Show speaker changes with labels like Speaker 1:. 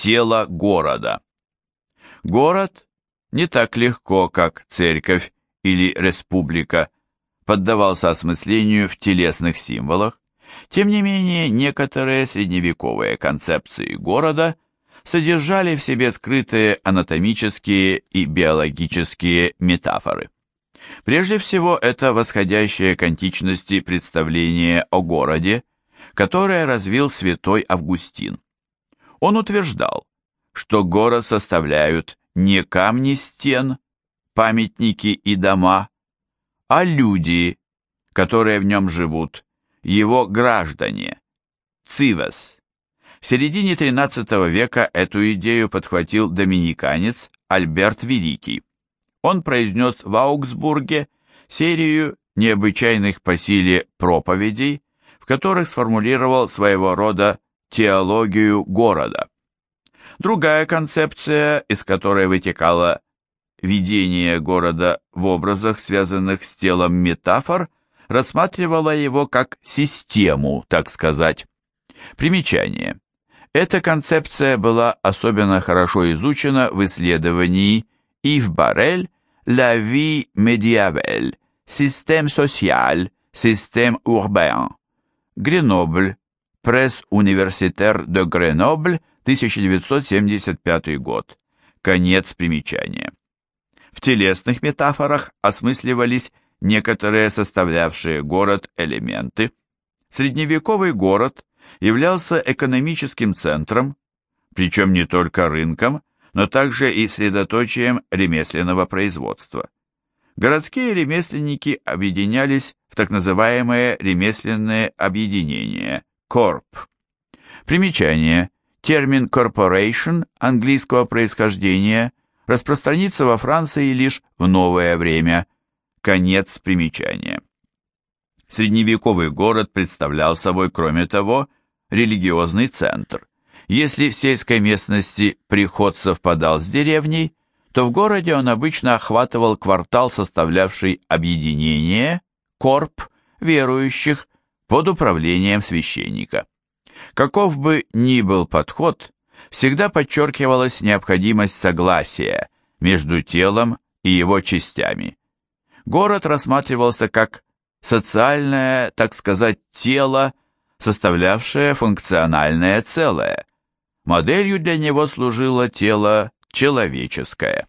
Speaker 1: тело города. Город не так легко, как церковь или республика, поддавался осмыслению в телесных символах, тем не менее некоторые средневековые концепции города содержали в себе скрытые анатомические и биологические метафоры. Прежде всего, это восходящее к античности представление о городе, которое развил святой Августин. Он утверждал, что город составляют не камни стен, памятники и дома, а люди, которые в нем живут, его граждане, цивес. В середине XIII века эту идею подхватил доминиканец Альберт Великий. Он произнес в Аугсбурге серию необычайных по силе проповедей, в которых сформулировал своего рода теологию города. Другая концепция, из которой вытекало видение города в образах, связанных с телом метафор, рассматривала его как систему, так сказать. Примечание. Эта концепция была особенно хорошо изучена в исследовании Ив Барель «La vie médiévale. Système social. Système urbain». Гренобль. Пресс Университер де Гренобль, 1975 год. Конец примечания. В телесных метафорах осмысливались некоторые составлявшие город элементы. Средневековый город являлся экономическим центром, причем не только рынком, но также и средоточием ремесленного производства. Городские ремесленники объединялись в так называемые ремесленные объединения – корп. Примечание. Термин corporation английского происхождения распространится во Франции лишь в новое время. Конец примечания. Средневековый город представлял собой, кроме того, религиозный центр. Если в сельской местности приход совпадал с деревней, то в городе он обычно охватывал квартал, составлявший объединение, корп, верующих, под управлением священника. Каков бы ни был подход, всегда подчеркивалась необходимость согласия между телом и его частями. Город рассматривался как социальное, так сказать, тело, составлявшее функциональное целое. Моделью для него служило тело человеческое.